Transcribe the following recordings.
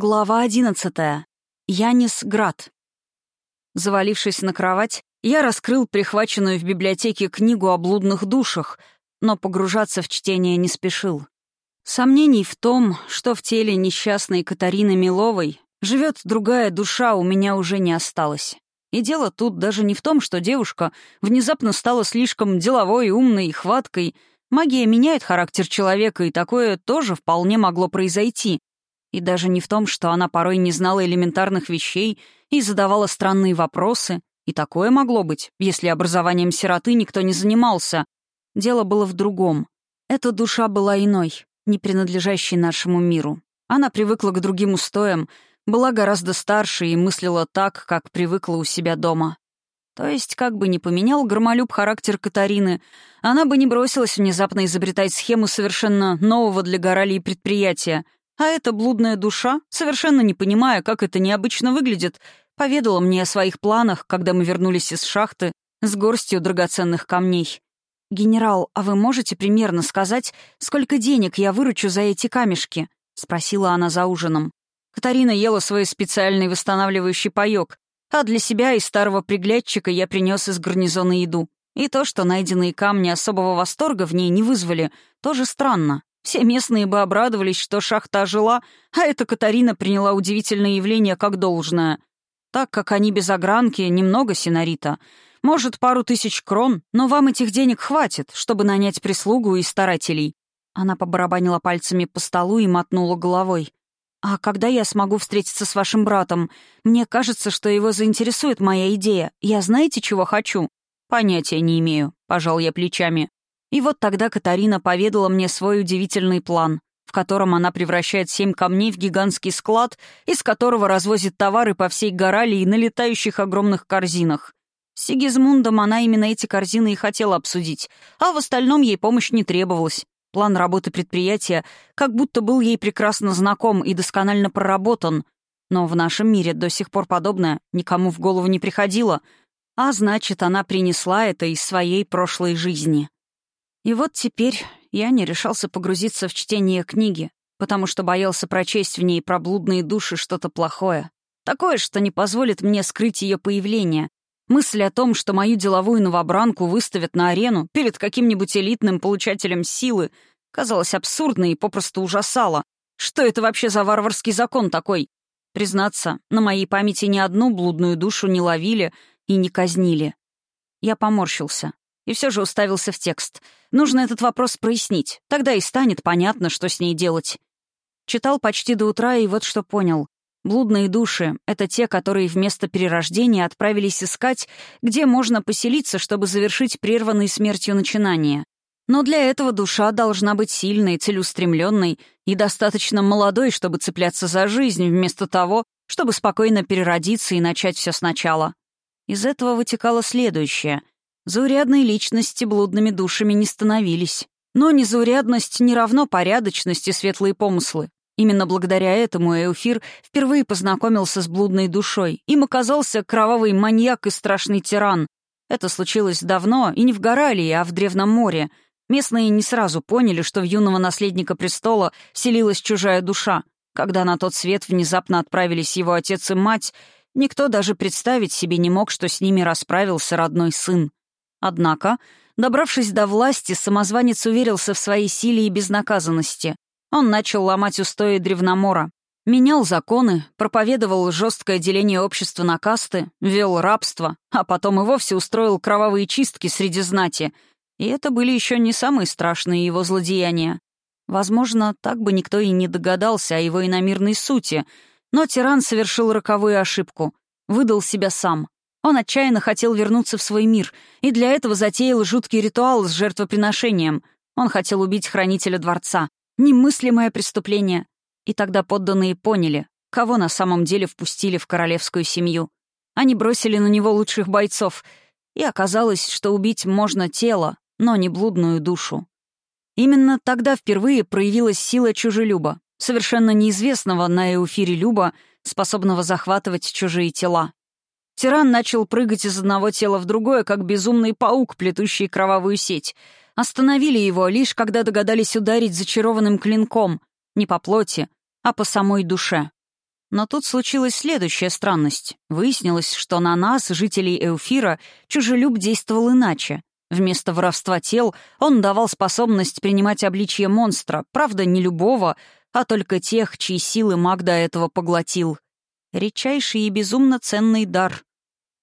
Глава одиннадцатая. Янис Град. Завалившись на кровать, я раскрыл прихваченную в библиотеке книгу о блудных душах, но погружаться в чтение не спешил. Сомнений в том, что в теле несчастной Катарины Миловой живет другая душа, у меня уже не осталось. И дело тут даже не в том, что девушка внезапно стала слишком деловой, умной и хваткой. Магия меняет характер человека, и такое тоже вполне могло произойти. И даже не в том, что она порой не знала элементарных вещей и задавала странные вопросы. И такое могло быть, если образованием сироты никто не занимался. Дело было в другом. Эта душа была иной, не принадлежащей нашему миру. Она привыкла к другим устоям, была гораздо старше и мыслила так, как привыкла у себя дома. То есть, как бы ни поменял Громолюб характер Катарины, она бы не бросилась внезапно изобретать схему совершенно нового для Горалии предприятия — а эта блудная душа, совершенно не понимая, как это необычно выглядит, поведала мне о своих планах, когда мы вернулись из шахты с горстью драгоценных камней. «Генерал, а вы можете примерно сказать, сколько денег я выручу за эти камешки?» — спросила она за ужином. Катарина ела свой специальный восстанавливающий паёк, а для себя и старого приглядчика я принес из гарнизона еду. И то, что найденные камни особого восторга в ней не вызвали, тоже странно. Все местные бы обрадовались, что шахта ожила, а эта Катарина приняла удивительное явление как должное. Так как они без огранки, немного синарита. Может, пару тысяч крон, но вам этих денег хватит, чтобы нанять прислугу и старателей». Она побарабанила пальцами по столу и мотнула головой. «А когда я смогу встретиться с вашим братом? Мне кажется, что его заинтересует моя идея. Я знаете, чего хочу?» «Понятия не имею», — пожал я плечами. И вот тогда Катарина поведала мне свой удивительный план, в котором она превращает семь камней в гигантский склад, из которого развозит товары по всей Горалии на летающих огромных корзинах. С Сигизмундом она именно эти корзины и хотела обсудить, а в остальном ей помощь не требовалась. План работы предприятия как будто был ей прекрасно знаком и досконально проработан, но в нашем мире до сих пор подобное никому в голову не приходило, а значит, она принесла это из своей прошлой жизни. И вот теперь я не решался погрузиться в чтение книги, потому что боялся прочесть в ней про блудные души что-то плохое. Такое, что не позволит мне скрыть ее появление. Мысль о том, что мою деловую новобранку выставят на арену перед каким-нибудь элитным получателем силы, казалась абсурдной и попросту ужасала. Что это вообще за варварский закон такой? Признаться, на моей памяти ни одну блудную душу не ловили и не казнили. Я поморщился и все же уставился в текст. Нужно этот вопрос прояснить, тогда и станет понятно, что с ней делать. Читал почти до утра и вот что понял. Блудные души — это те, которые вместо перерождения отправились искать, где можно поселиться, чтобы завершить прерванные смертью начинания. Но для этого душа должна быть сильной, целеустремленной и достаточно молодой, чтобы цепляться за жизнь, вместо того, чтобы спокойно переродиться и начать все сначала. Из этого вытекало следующее — Заурядные личности блудными душами не становились. Но незаурядность не равно порядочности светлые помыслы. Именно благодаря этому Эуфир впервые познакомился с блудной душой. Им оказался кровавый маньяк и страшный тиран. Это случилось давно, и не в Горалии, а в Древнем море. Местные не сразу поняли, что в юного наследника престола селилась чужая душа. Когда на тот свет внезапно отправились его отец и мать, никто даже представить себе не мог, что с ними расправился родной сын. Однако, добравшись до власти, самозванец уверился в своей силе и безнаказанности. Он начал ломать устои Древномора, менял законы, проповедовал жесткое деление общества на касты, вел рабство, а потом и вовсе устроил кровавые чистки среди знати. И это были еще не самые страшные его злодеяния. Возможно, так бы никто и не догадался о его иномирной сути, но тиран совершил роковую ошибку, выдал себя сам. Он отчаянно хотел вернуться в свой мир, и для этого затеял жуткий ритуал с жертвоприношением. Он хотел убить хранителя дворца. Немыслимое преступление. И тогда подданные поняли, кого на самом деле впустили в королевскую семью. Они бросили на него лучших бойцов, и оказалось, что убить можно тело, но не блудную душу. Именно тогда впервые проявилась сила чужелюба, совершенно неизвестного на Эуфире Люба, способного захватывать чужие тела. Тиран начал прыгать из одного тела в другое, как безумный паук, плетущий кровавую сеть. Остановили его, лишь когда догадались ударить зачарованным клинком. Не по плоти, а по самой душе. Но тут случилась следующая странность. Выяснилось, что на нас, жителей Эуфира, чужелюб действовал иначе. Вместо воровства тел он давал способность принимать обличье монстра, правда, не любого, а только тех, чьи силы маг до этого поглотил. Редчайший и безумно ценный дар.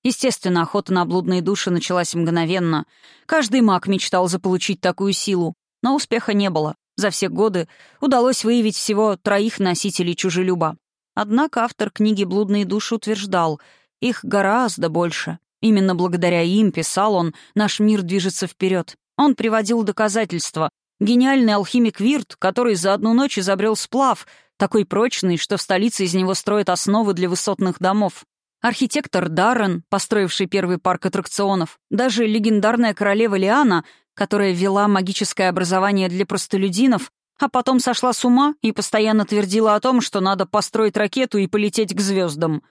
Естественно, охота на блудные души началась мгновенно. Каждый маг мечтал заполучить такую силу, но успеха не было. За все годы удалось выявить всего троих носителей чужелюба. Однако автор книги «Блудные души» утверждал, их гораздо больше. Именно благодаря им, писал он, наш мир движется вперед. Он приводил доказательства. Гениальный алхимик Вирт, который за одну ночь изобрел сплав, такой прочный, что в столице из него строят основы для высотных домов. Архитектор Даррен, построивший первый парк аттракционов, даже легендарная королева Лиана, которая вела магическое образование для простолюдинов, а потом сошла с ума и постоянно твердила о том, что надо построить ракету и полететь к звездам.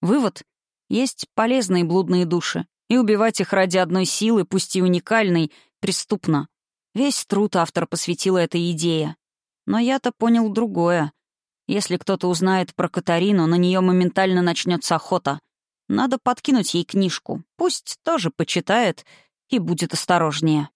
Вывод — есть полезные блудные души, и убивать их ради одной силы, пусть и уникальной, преступно. Весь труд автор посвятила этой идее. Но я-то понял другое. Если кто-то узнает про Катарину, на нее моментально начнется охота. Надо подкинуть ей книжку. Пусть тоже почитает и будет осторожнее.